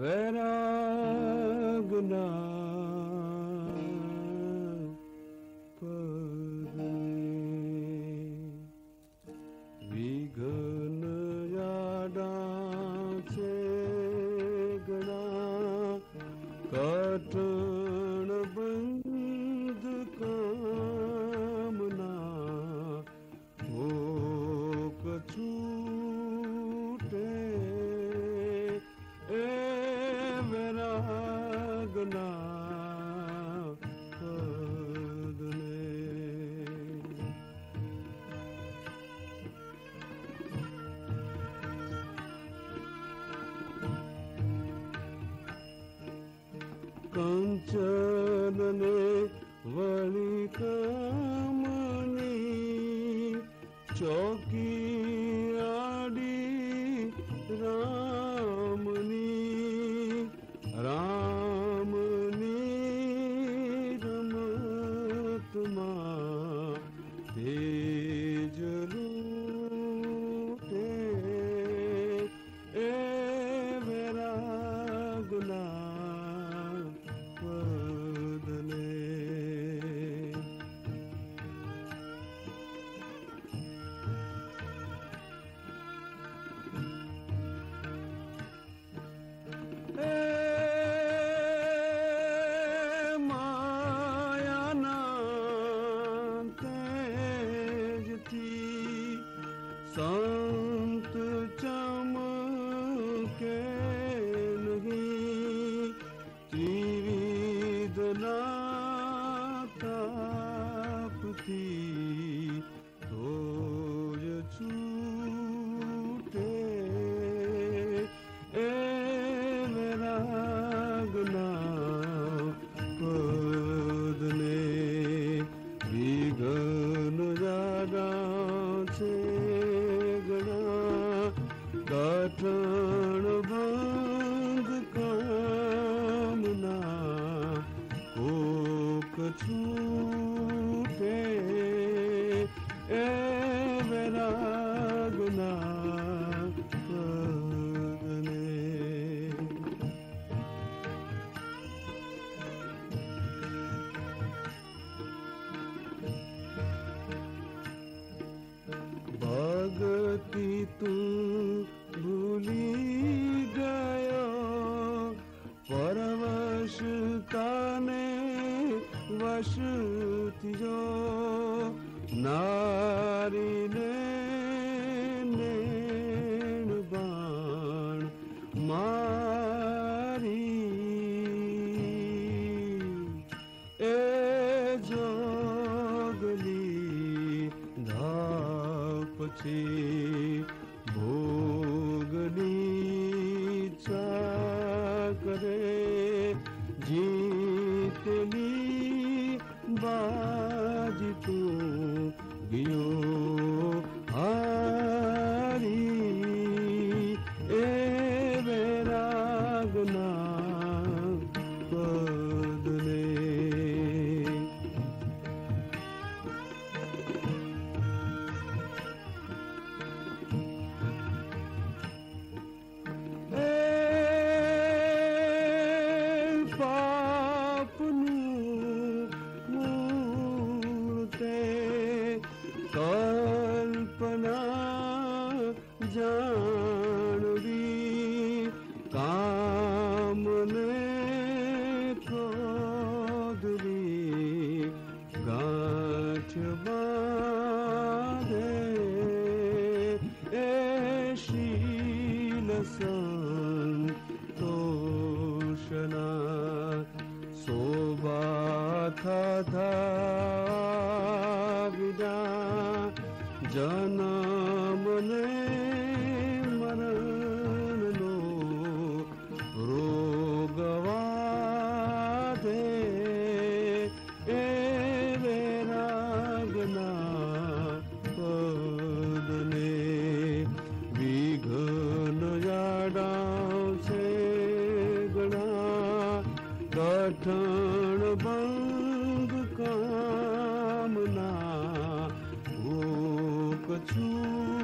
Veragna. Hmm. કંચનને વળી કામની ચોકી કઠણ ભંગ કામના કોક છૂટે એ दूतिय नारी ने नेण बाण मारी ए जोगली धापची भू Bye. कठन भंग कामना भूख छू